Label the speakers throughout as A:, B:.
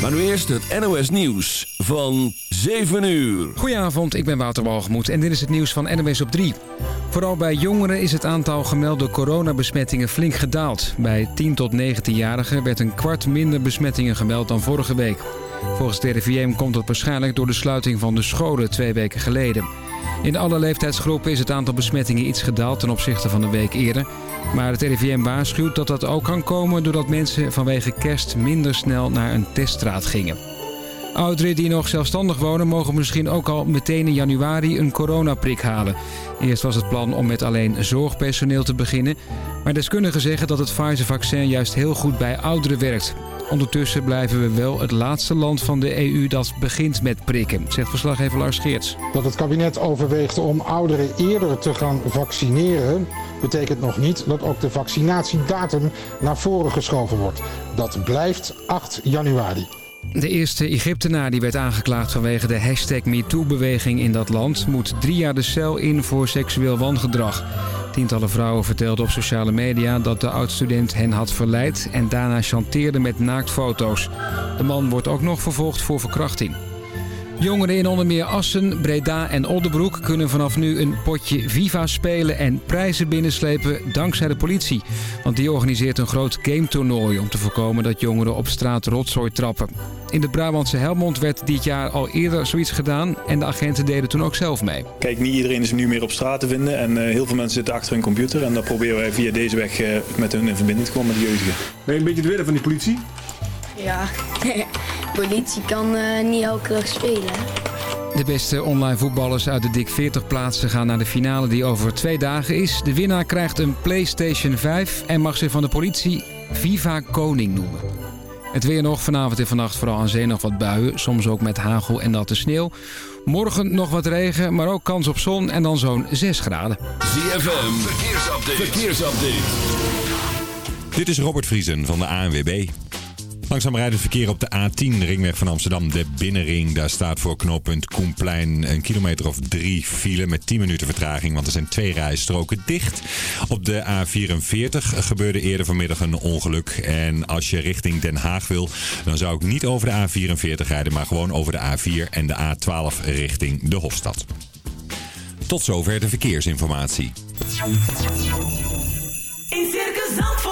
A: Maar nu eerst het NOS Nieuws van 7 uur.
B: Goedenavond, ik ben Wouter Walgemoed en dit is het nieuws van NOS op 3. Vooral bij jongeren is het aantal gemelde coronabesmettingen flink gedaald. Bij 10 tot 19-jarigen werd een kwart minder besmettingen gemeld dan vorige week. Volgens de RIVM komt dat waarschijnlijk door de sluiting van de scholen twee weken geleden. In alle leeftijdsgroepen is het aantal besmettingen iets gedaald ten opzichte van een week eerder. Maar het RIVM waarschuwt dat dat ook kan komen doordat mensen vanwege kerst minder snel naar een teststraat gingen. Ouderen die nog zelfstandig wonen mogen misschien ook al meteen in januari een coronaprik halen. Eerst was het plan om met alleen zorgpersoneel te beginnen. Maar deskundigen zeggen dat het Pfizer-vaccin juist heel goed bij ouderen werkt. Ondertussen blijven we wel het laatste land van de EU dat begint met prikken, zegt verslaggever Lars Geerts.
C: Dat het kabinet overweegt om ouderen eerder te gaan vaccineren... betekent nog niet dat ook de vaccinatiedatum naar voren geschoven wordt. Dat blijft 8 januari.
B: De eerste Egyptenaar die werd aangeklaagd vanwege de hashtag MeToo-beweging in dat land... moet drie jaar de cel in voor seksueel wangedrag. Tientallen vrouwen vertelden op sociale media dat de oud-student hen had verleid... en daarna chanteerde met naaktfoto's. De man wordt ook nog vervolgd voor verkrachting. Jongeren in onder meer Assen, Breda en Oldenbroek kunnen vanaf nu een potje Viva spelen en prijzen binnenslepen dankzij de politie. Want die organiseert een groot gametoernooi om te voorkomen dat jongeren op straat rotzooi trappen. In de Brabantse Helmond werd dit jaar al eerder zoiets gedaan en de agenten deden toen ook zelf mee.
D: Kijk, niet iedereen is nu meer op straat te vinden en uh, heel veel mensen zitten achter hun computer. En dan proberen wij via deze weg uh, met hun in verbinding te komen met de jeugdigen.
E: Ben je een beetje het willen van die politie?
F: Ja, politie kan uh, niet elke dag spelen.
B: De beste online voetballers uit de dik 40 plaatsen gaan naar de finale die over twee dagen is. De winnaar krijgt een PlayStation 5 en mag zich van de politie Viva Koning noemen. Het weer nog, vanavond en vannacht vooral aan zee nog wat buien. Soms ook met hagel en natte sneeuw. Morgen nog wat regen, maar ook kans op zon en dan zo'n 6 graden.
A: ZFM, verkeersupdate. verkeersupdate.
G: Dit is Robert Vriesen van de ANWB. Langzaam rijdend verkeer op de A10, de ringweg van Amsterdam, de binnenring. Daar staat voor knooppunt Koenplein een kilometer of drie file met 10 minuten vertraging, want er zijn twee rijstroken dicht. Op de A44 gebeurde eerder vanmiddag een ongeluk. En als je richting Den Haag wil, dan zou ik niet over de A44 rijden, maar gewoon over de A4 en de A12 richting de Hofstad. Tot zover de verkeersinformatie.
H: In Circus Zandvoort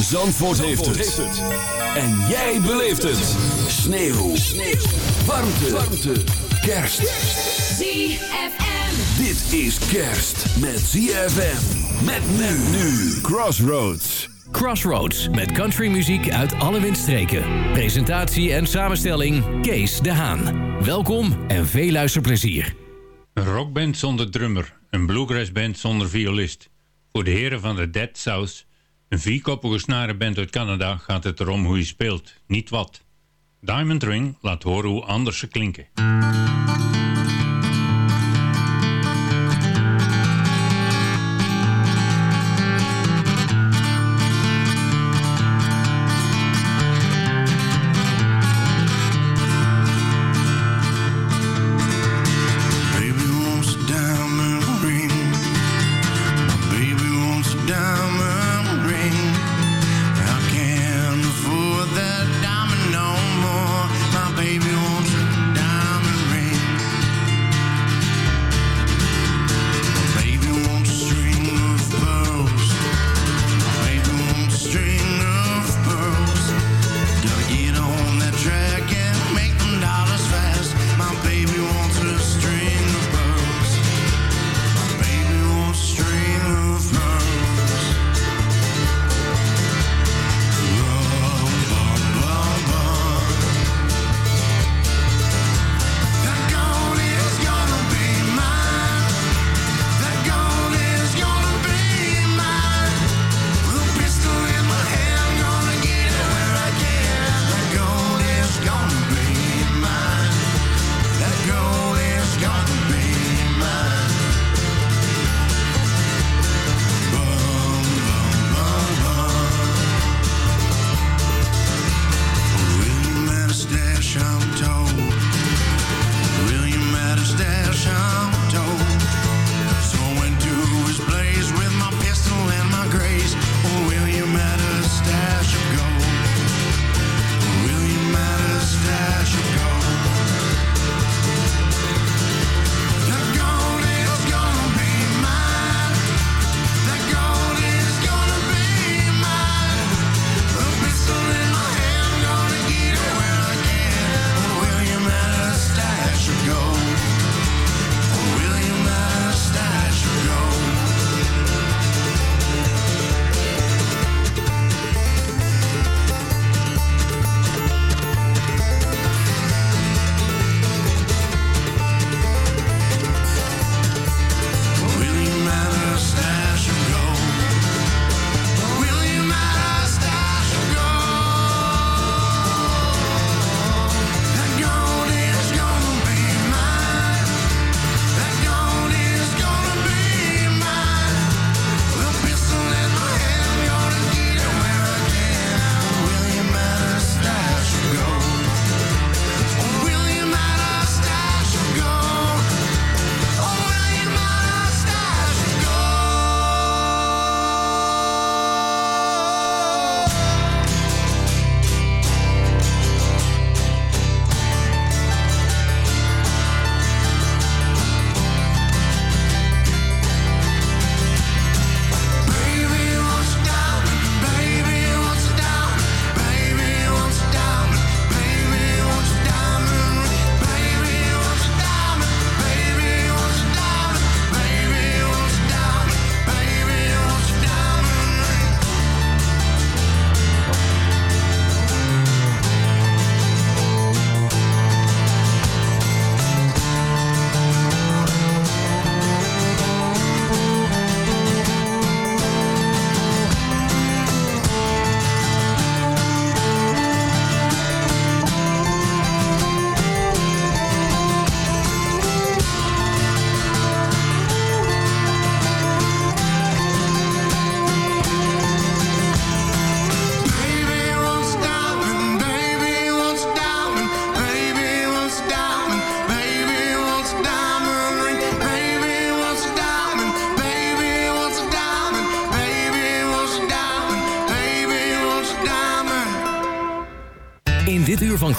A: Zandvoort, heeft, het. En jij beleeft het. Sneeuw. Sneeuw. Warmte. Warmte. Kerst.
H: ZFM.
A: Dit is kerst met ZFM. Met men nu. Crossroads.
I: Crossroads met countrymuziek uit alle windstreken. Presentatie en samenstelling Kees de Haan. Welkom en veel luisterplezier.
J: Een rockband zonder drummer, een bluegrassband zonder violist. Voor de heren van de Dead South, een vierkoppige snarenband uit Canada, gaat het erom hoe je speelt, niet wat. Diamond Ring laat horen hoe anders ze klinken.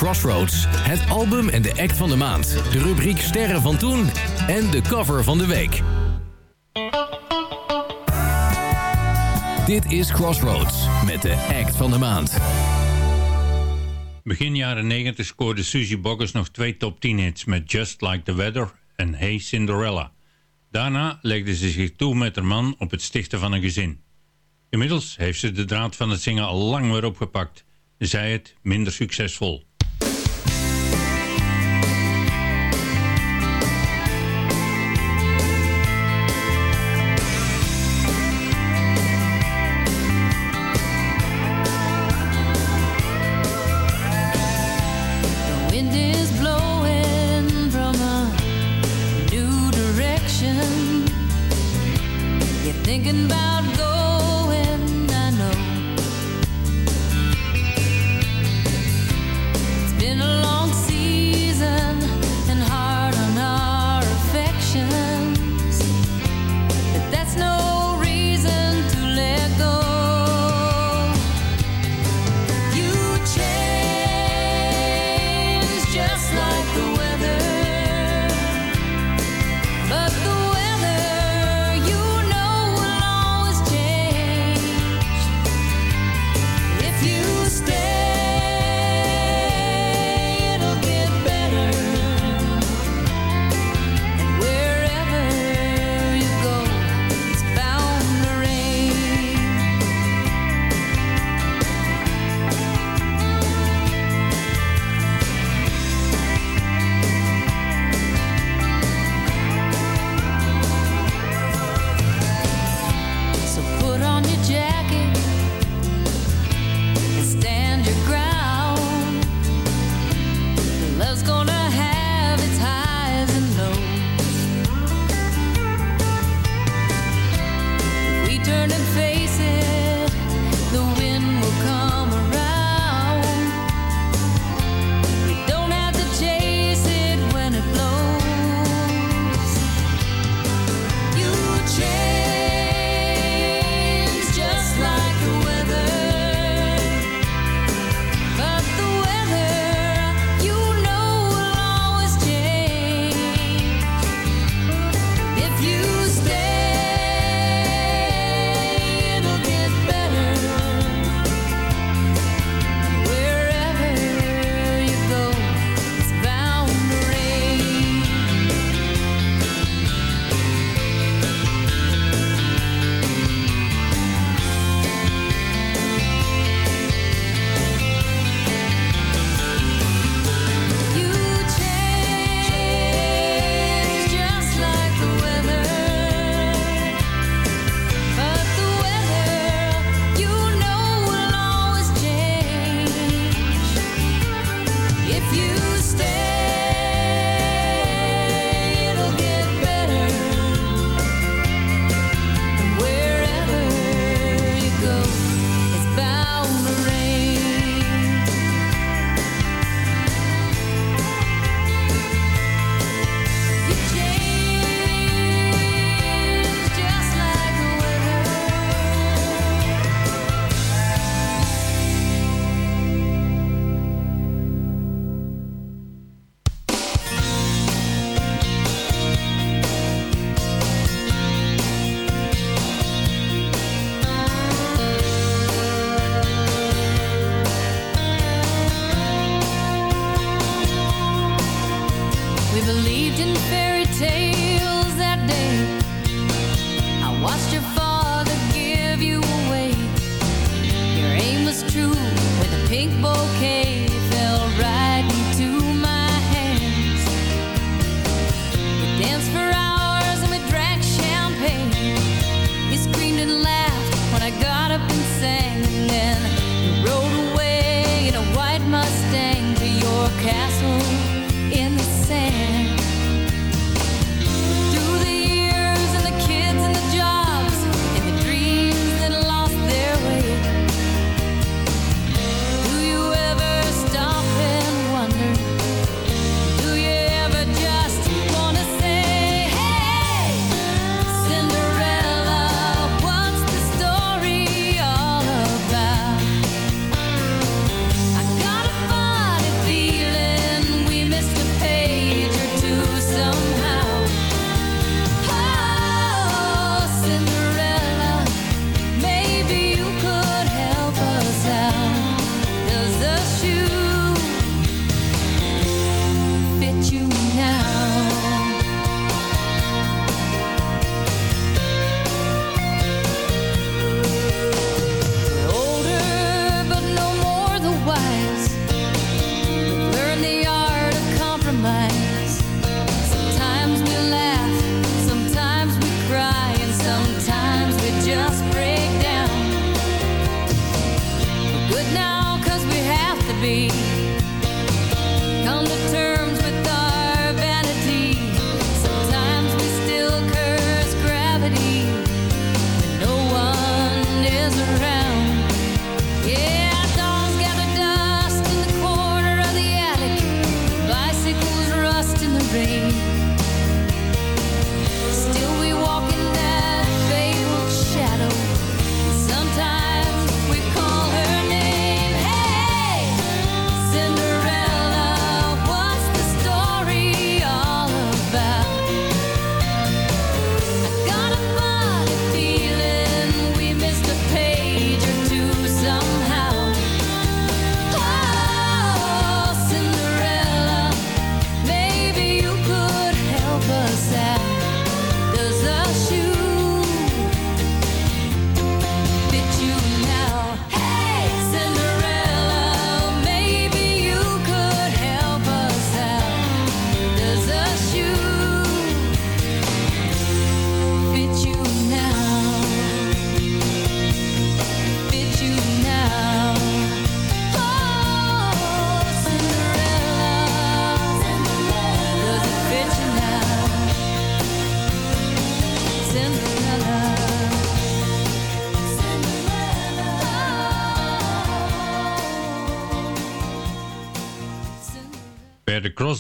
I: Crossroads. Het album en de act van de maand. De rubriek Sterren van Toen en de cover van de week. Dit is Crossroads met de act van de maand.
J: Begin jaren 90 scoorde Suzy Boggers nog twee top 10 hits met Just Like the Weather en Hey Cinderella. Daarna legde ze zich toe met haar man op het stichten van een gezin. Inmiddels heeft ze de draad van het zingen al lang weer opgepakt, zij het minder succesvol.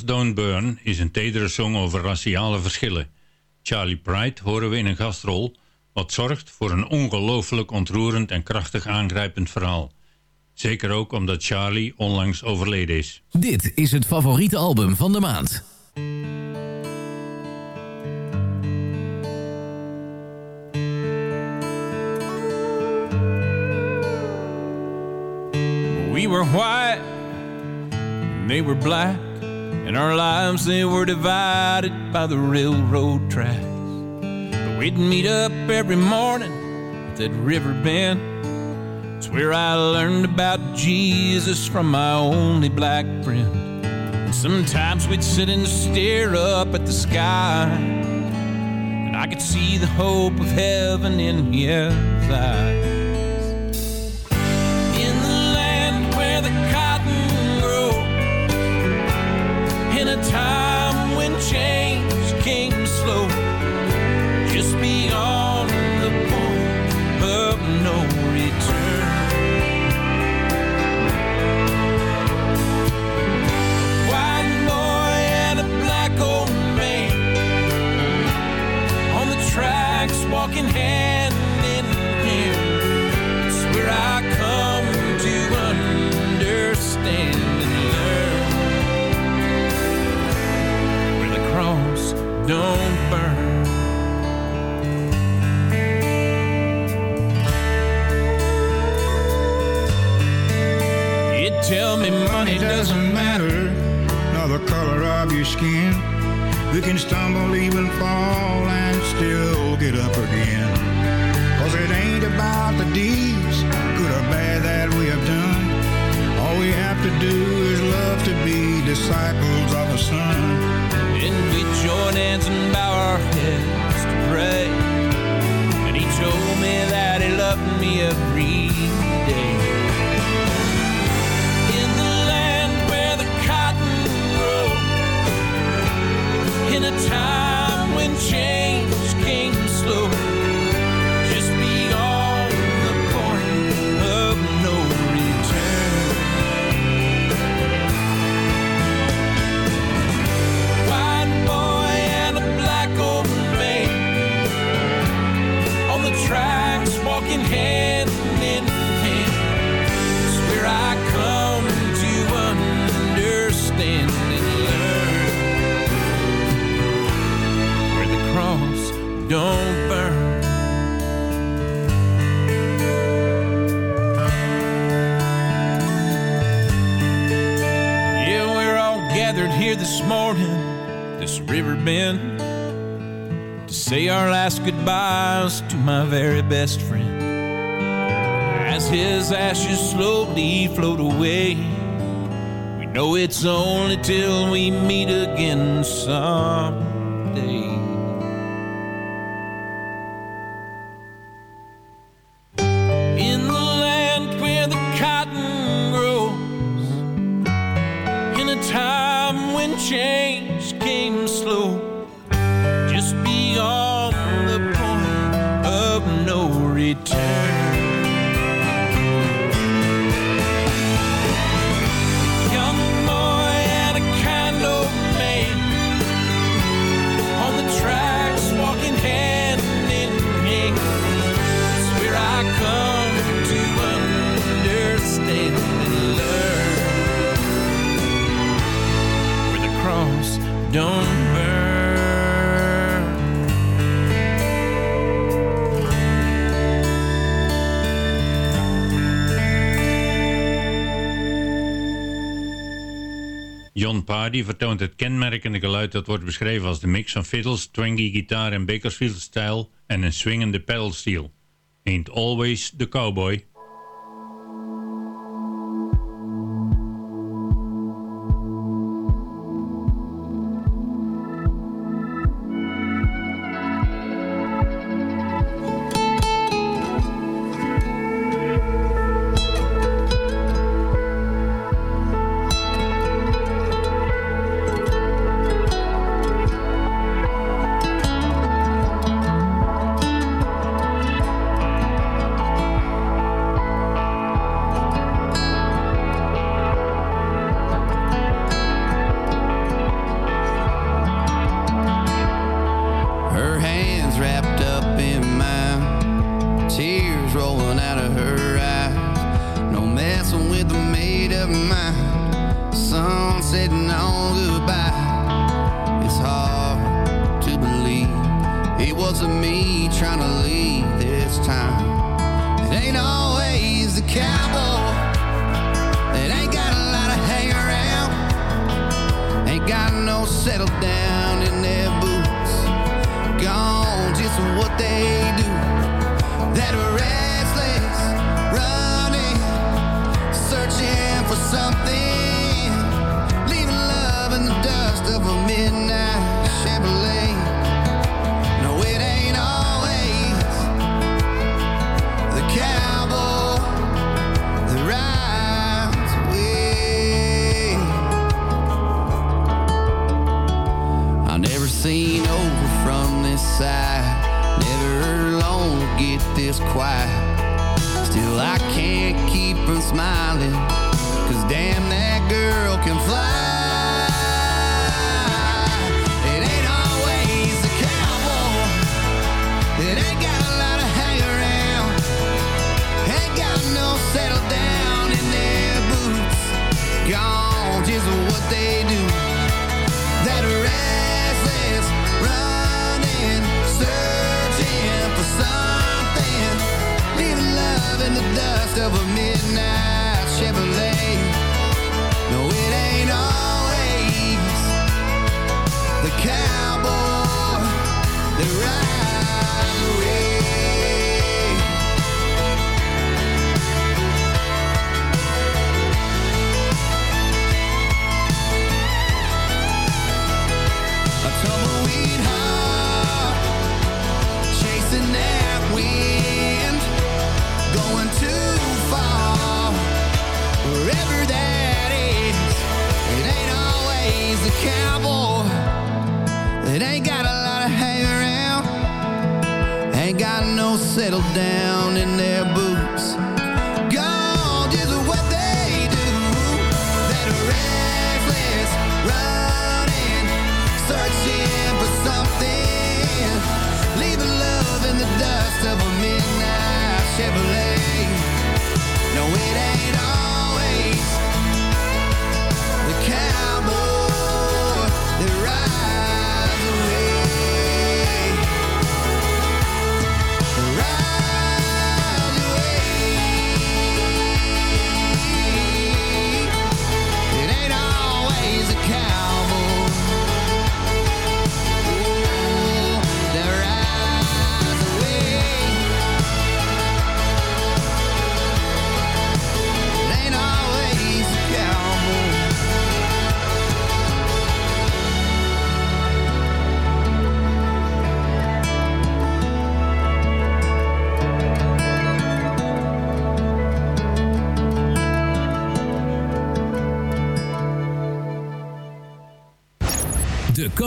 E: Don't
K: Burn is een tedere song over raciale verschillen. Charlie Pride horen we in een gastrol, wat zorgt voor een ongelooflijk ontroerend en krachtig aangrijpend verhaal. Zeker ook omdat Charlie onlangs overleden is.
I: Dit is het favoriete album van de maand.
L: We were white, and they were black, and our lives they were divided by the railroad tracks. But we'd meet up every morning at that river bend. It's where I learned about Jesus from my only black friend. And sometimes we'd sit and stare up at the sky, and I could see the hope of heaven in his eyes. Tell me money doesn't matter.
M: nor the color of your skin. We can stumble, even fall, and still get up again. Cause it ain't about the deeds, good or bad, that we have done. All we have to do is love to be disciples of the Son.
L: And we join hands and bow our heads to pray. And he told me that he loved me every day. In a time when change came slow, last goodbyes to my very best friend. As his ashes slowly float away, we know it's only till we meet again someday.
K: John Pardy vertoont het kenmerkende geluid dat wordt beschreven als de mix van fiddles, twangy gitaar en Bakersfield-stijl en een swingende pedalsteel. Ain't always the cowboy.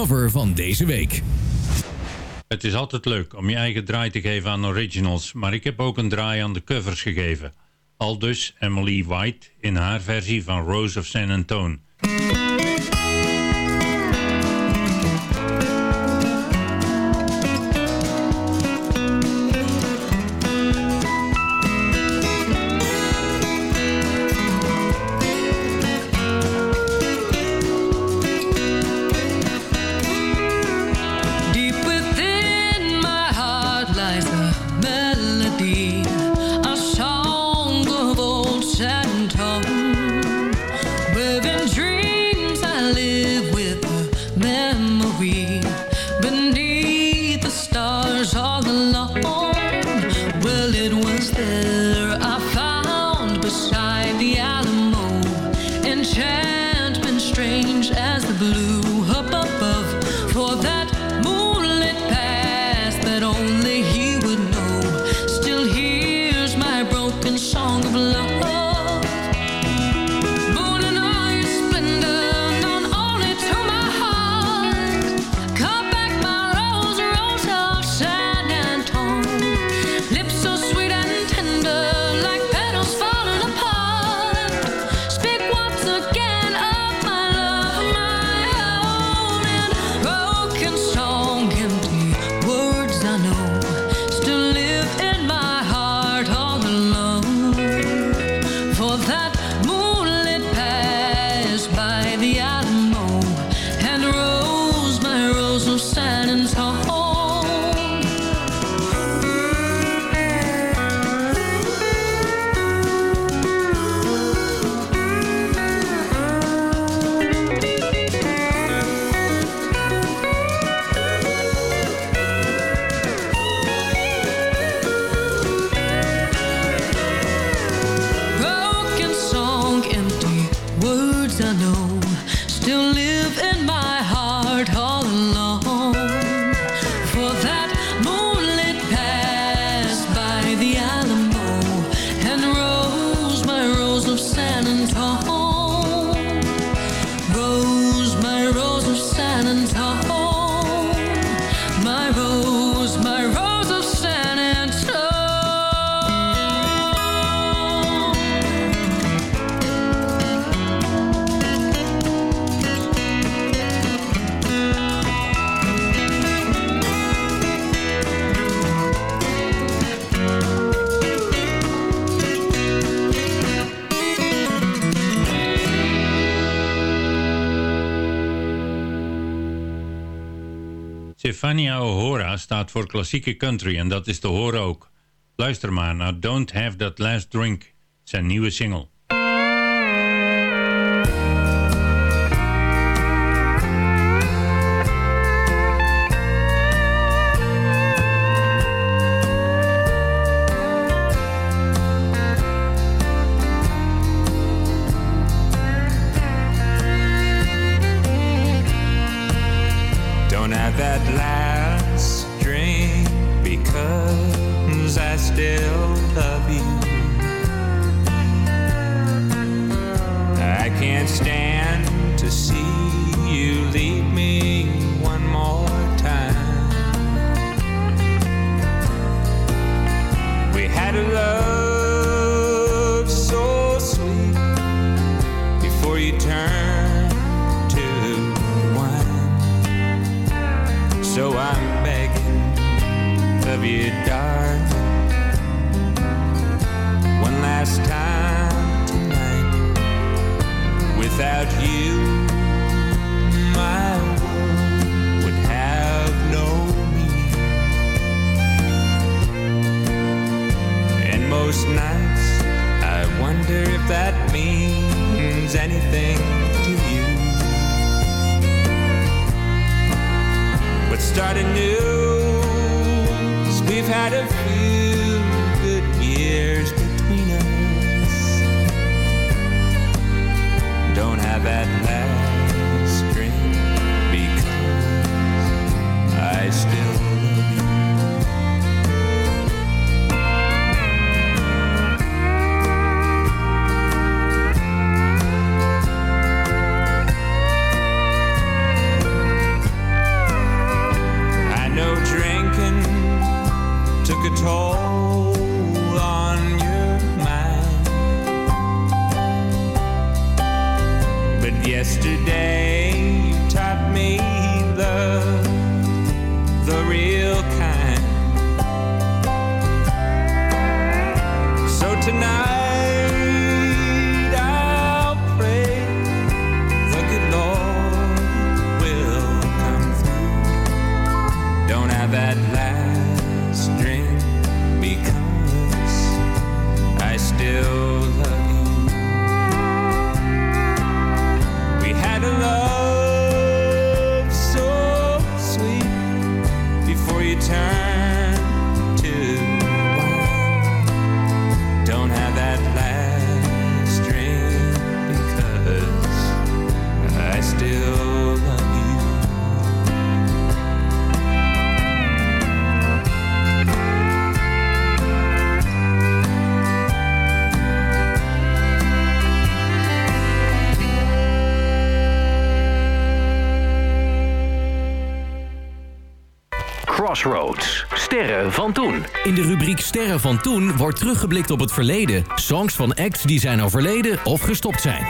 I: cover van deze week.
J: Het is altijd leuk om je eigen draai te geven aan originals, maar ik heb ook een draai aan de covers gegeven. Aldus Emily White in haar versie van Rose of San Antonio.
L: Stefania O'Hora staat voor klassieke country en dat is te horen ook. Luister maar naar Don't Have That Last Drink, zijn nieuwe single.
I: Van toen wordt teruggeblikt op het verleden. Songs van acts die zijn overleden of gestopt zijn.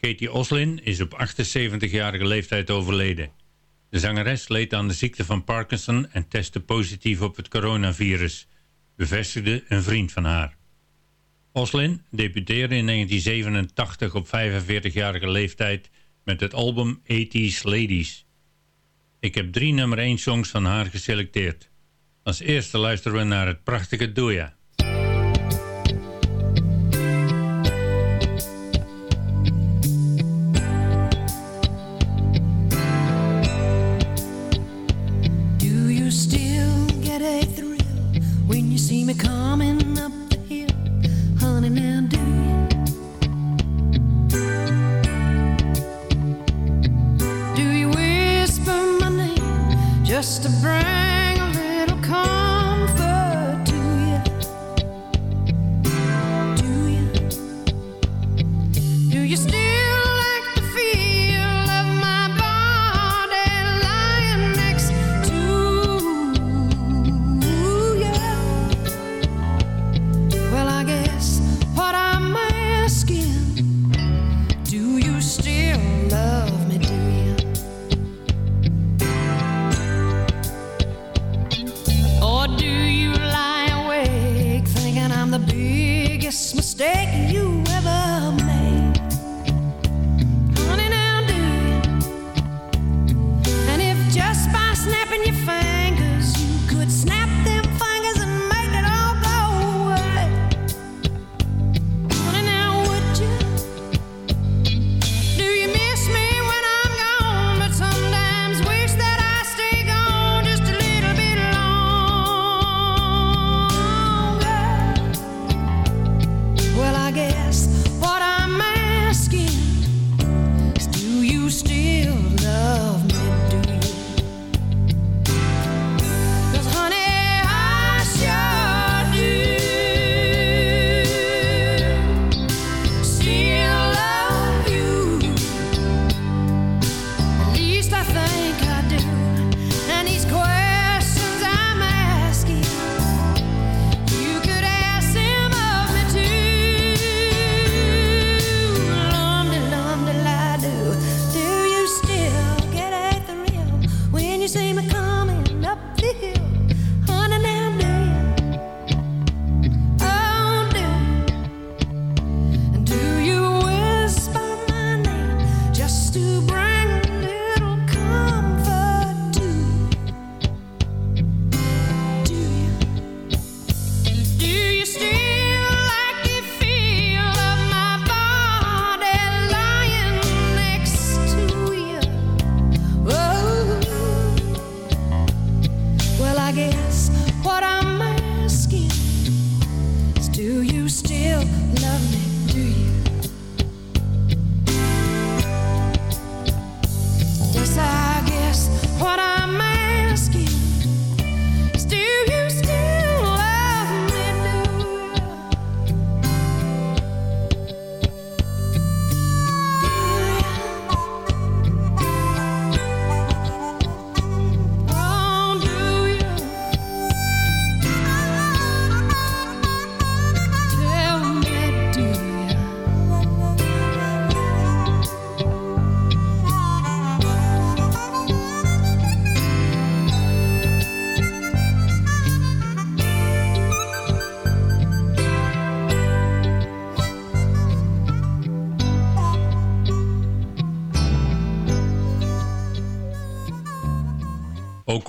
L: Katie Oslin is op 78-jarige leeftijd overleden. De zangeres leed aan de ziekte van Parkinson en testte positief op het coronavirus, bevestigde een vriend van haar. Oslin debuteerde in 1987 op 45-jarige leeftijd met het album 80s Ladies. Ik heb drie nummer 1 songs van haar geselecteerd. Als eerste luisteren we naar het prachtige Doja.
J: Coming up the hill? Honey, now friend.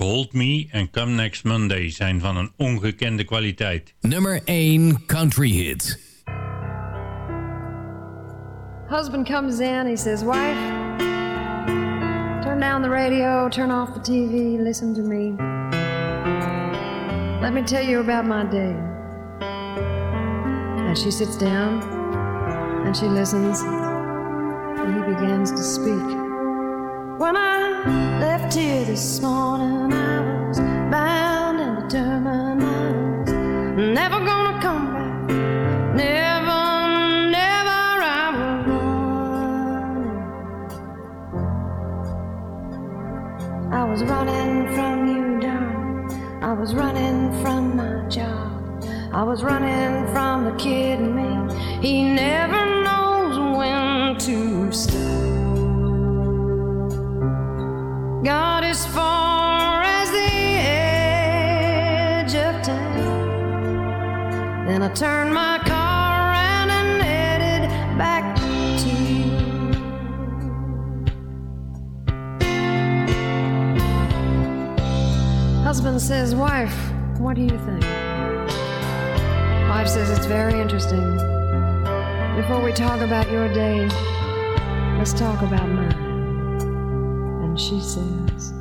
J: Hold Me en Come Next Monday zijn van een ongekende kwaliteit.
I: Nummer 1 Country Hit.
N: Husband comes in, he says, Wife, turn down the radio, turn off the TV, listen to me. Let me tell you about my day. And she sits down and she listens, and he begins to speak. When I left here this morning, I was bound and determined I was never gonna come back. Never, never I was running. I was running from you, darling. I was running from my job. I was running from the kid in me. He never Got as far as the edge of town. Then I turned my car around and headed back to you. Husband says, Wife, what do you think? Wife says, It's very interesting. Before we talk about your day, let's talk about mine. She says,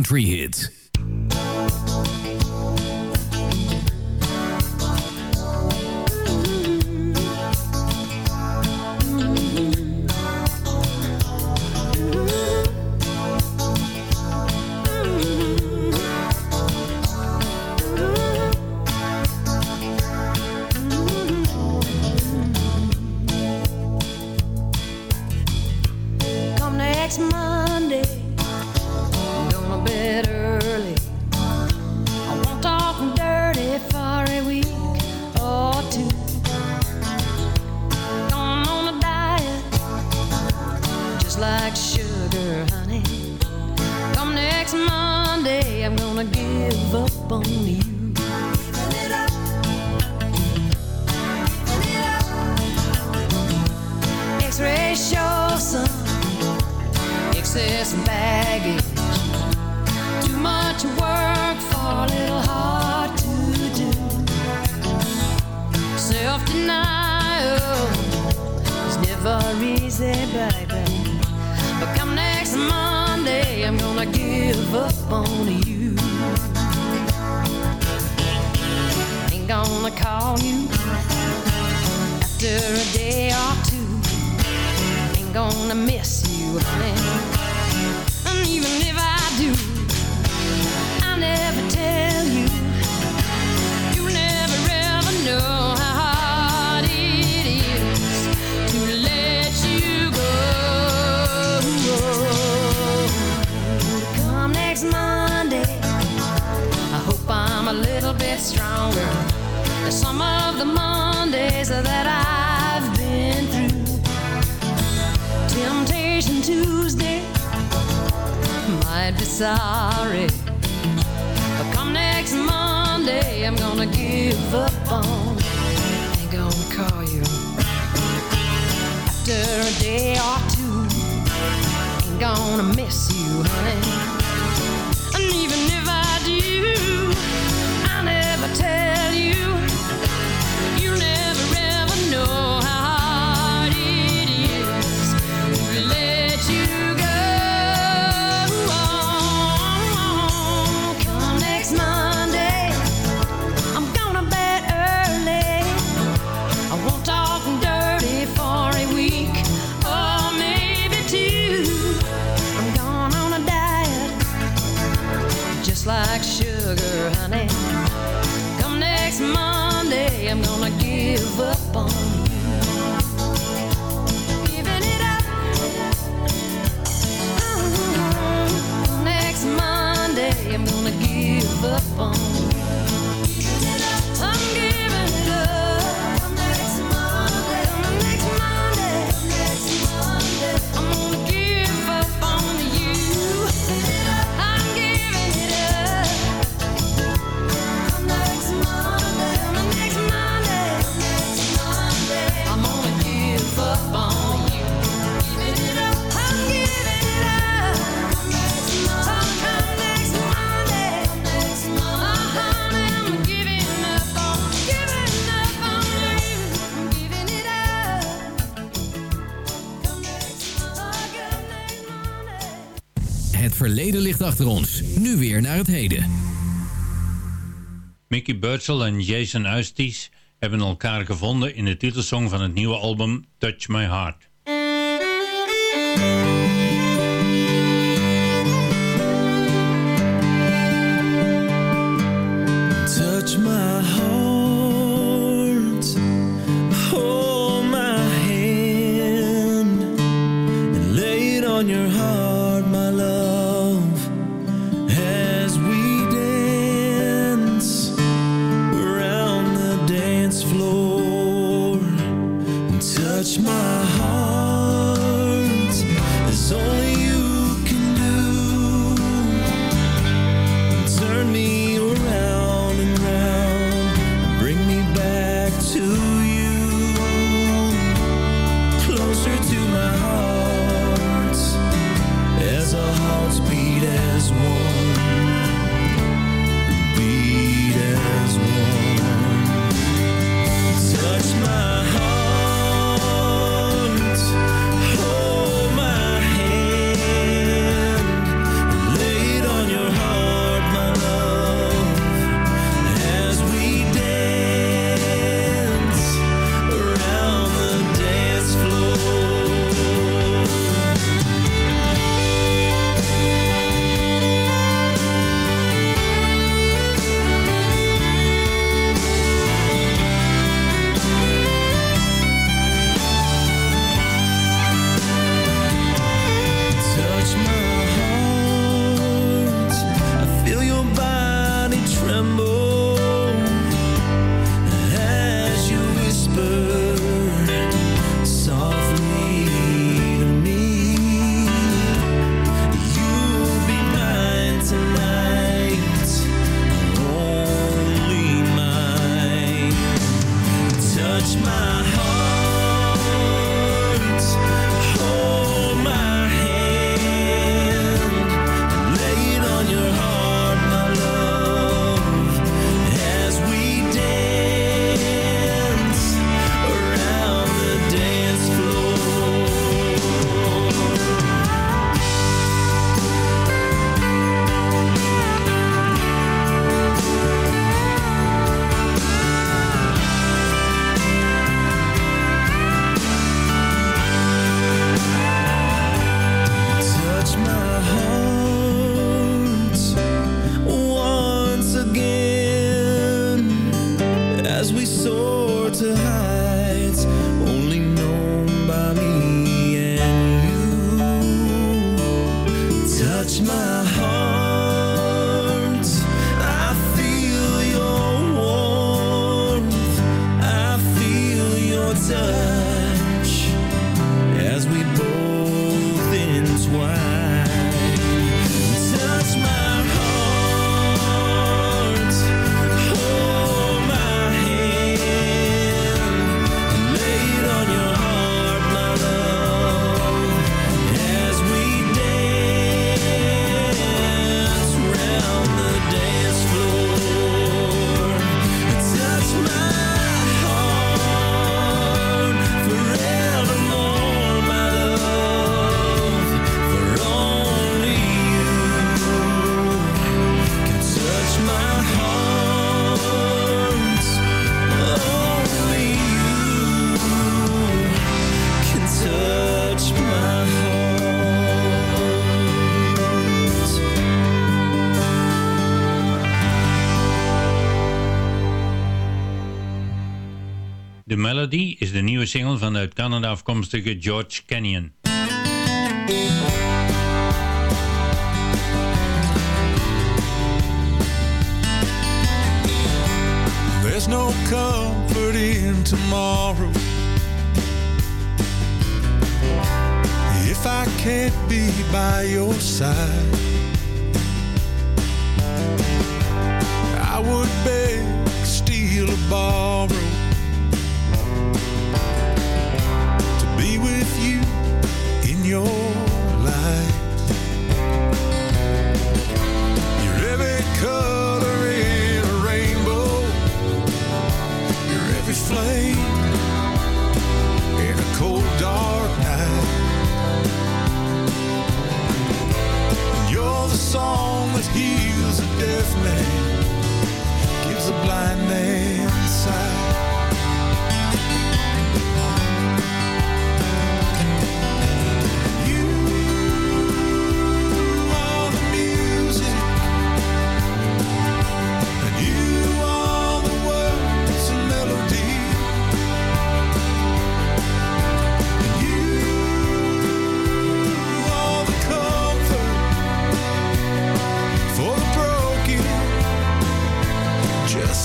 I: Country
J: Hits. Tuesday might be sorry. But come next Monday, I'm gonna give up on. Ain't gonna call you after a day or two. Ain't gonna miss you, honey.
I: verleden ligt achter ons. Nu weer naar het heden.
O: Mickey Burchell en Jason Uisties hebben elkaar gevonden in de titelsong van het nieuwe album Touch My Heart.
J: Melody is de nieuwe single van de uit Canada afkomstige George Canyon.
P: There's no comfort in tomorrow if I can't be by your side. I would beg, steal, or borrow be with you in your life. You're every color in a rainbow. You're every flame in a cold, dark night. You're the song that heals a deaf man, gives a blind man sight.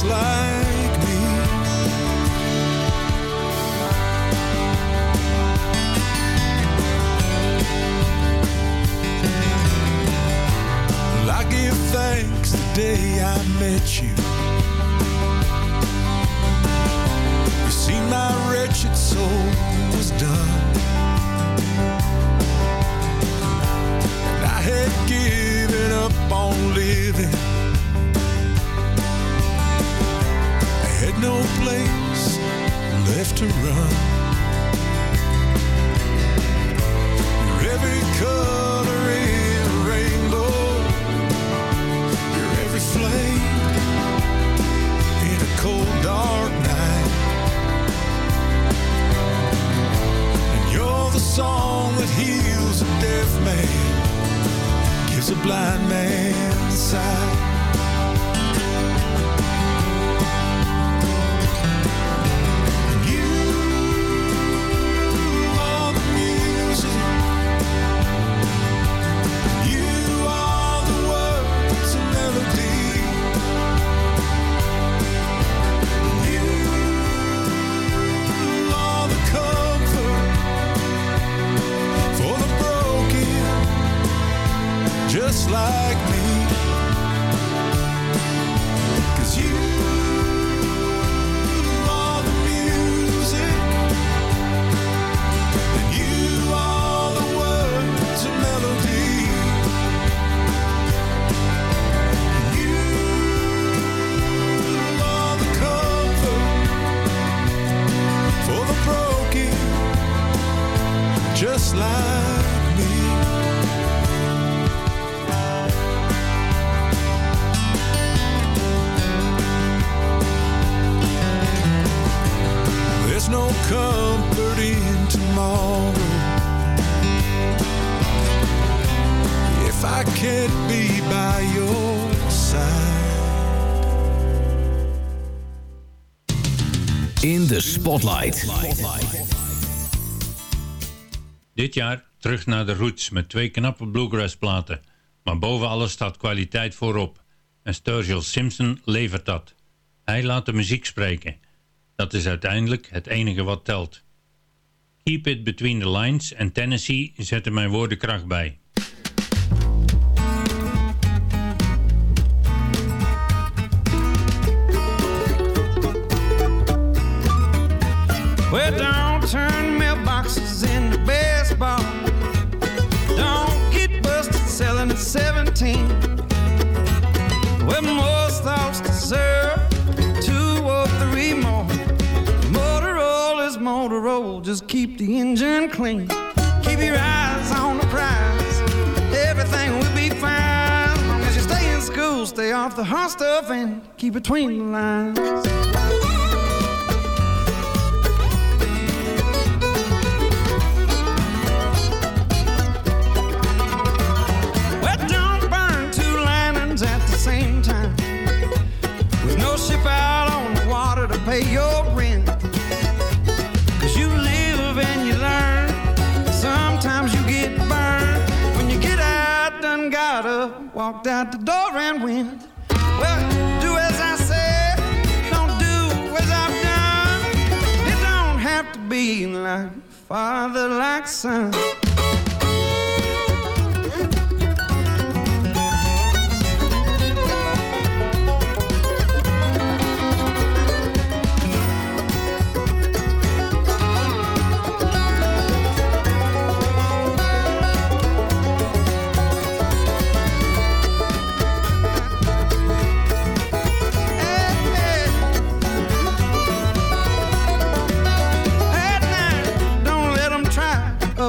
P: Like me. Well, I give thanks the day I met you. You In
I: de Spotlight.
J: Dit jaar terug naar de roots met twee knappe bluegrass platen. Maar boven alles staat kwaliteit voorop. En Sturgill Simpson levert dat. Hij laat de muziek spreken. Dat is uiteindelijk het enige wat telt. Keep It Between the Lines en Tennessee zetten mijn woorden kracht bij.
Q: Well, don't turn mailboxes into baseball. Don't get busted selling at 17. Well, most thoughts deserve two or three more. Motorola is Motorola, just keep the engine clean. Keep your eyes on the prize. Everything will be fine. As long as you stay in school, stay off the hot stuff and keep between the lines. your ship out on the water to pay your rent. Cause you live and you learn. Sometimes you get burned. When you get out, done got up, walked out the door and went. Well, do as I say, don't do as I've done. It don't have to be like father, like son.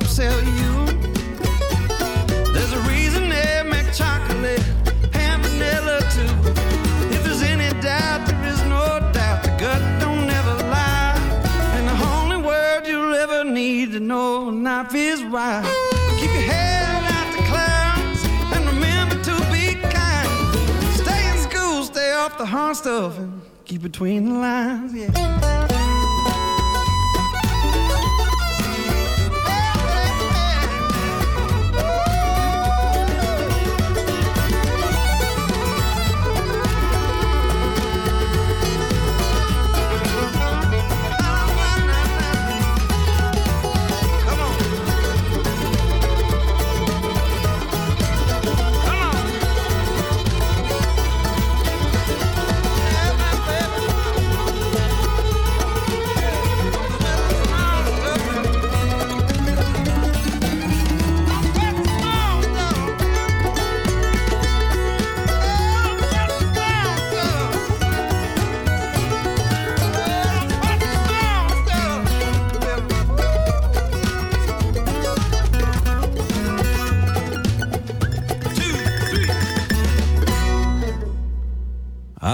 Q: Upsell you. There's a reason they make chocolate and vanilla too. If there's any doubt, there is no doubt. The gut don't ever lie. And the only word you'll ever need to know in life is why. Keep your head out the clouds and remember to be kind. Stay in school, stay off the hard stuff, and keep between the lines. Yeah.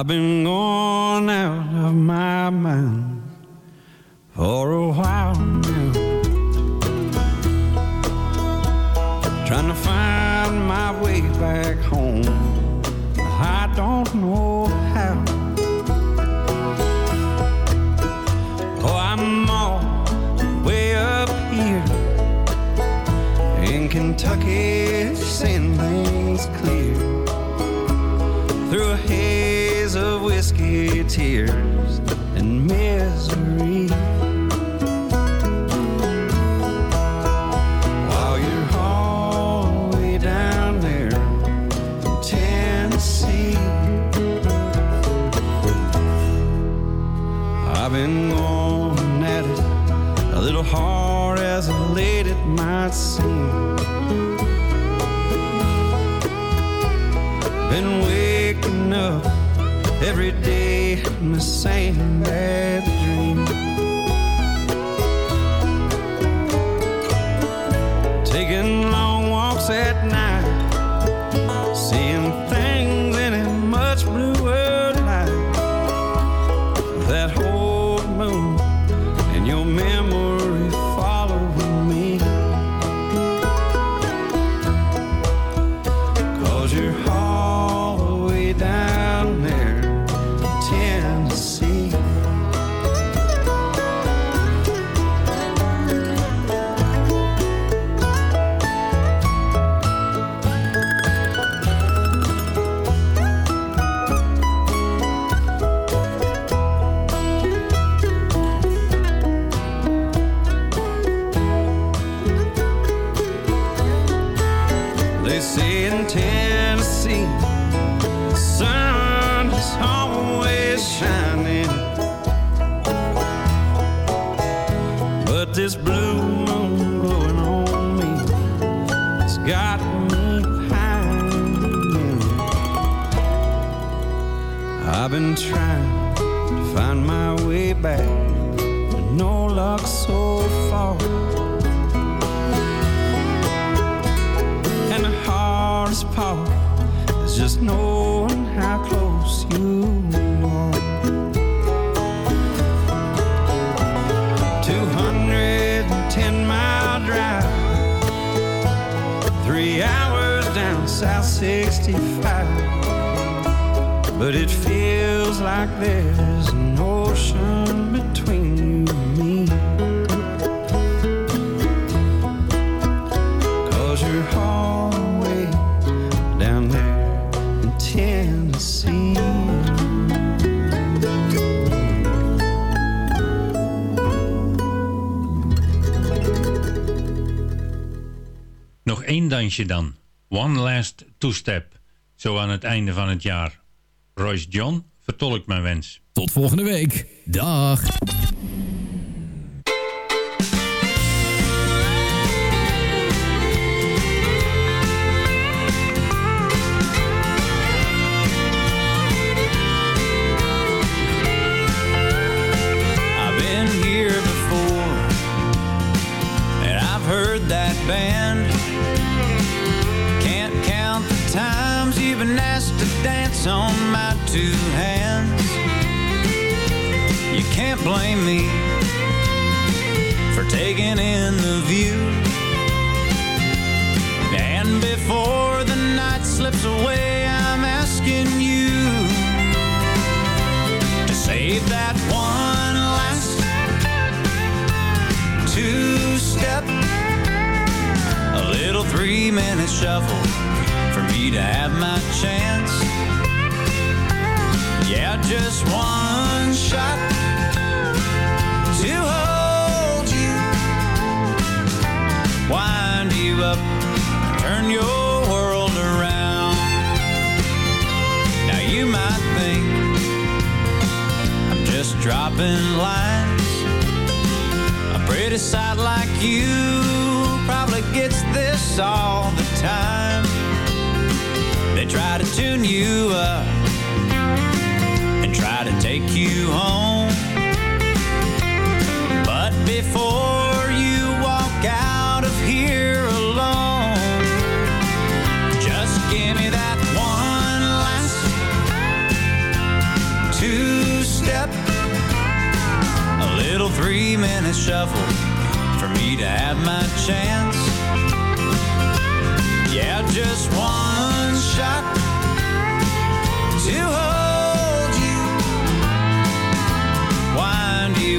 Q: I've been going out of my mind for a while man. They say in Tennessee, the sun is always shining. But this blue moon glowing on me has got me pining. I've been trying to find my way back, but no luck so far. Hardest part is just knowing how close you are. 210 mile drive, three hours down South 65. But it feels like there's
K: één dansje dan. One last two-step. Zo aan het einde van het jaar. Royce John vertolkt mijn wens.
I: Tot volgende week. Dag.
R: On my two hands. You can't blame me for taking in the view. And before the night slips away, I'm asking you to save that one last two step, a little three minute shuffle for me to have my chance. Just one shot to hold you, wind you up, turn your world around. Now you might think I'm just dropping lines. A pretty sight like you probably gets this all the time. They try to tune you up to take you home. But before you walk out of here alone, just give me that one last two step, a little three minute shuffle for me to have my chance. Yeah, just one shot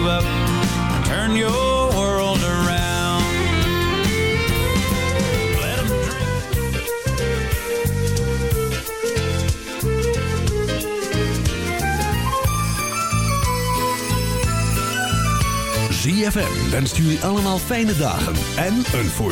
R: you up, turn your world around. Let 'em
A: ZFM wenst jullie allemaal fijne dagen en een voorspoedig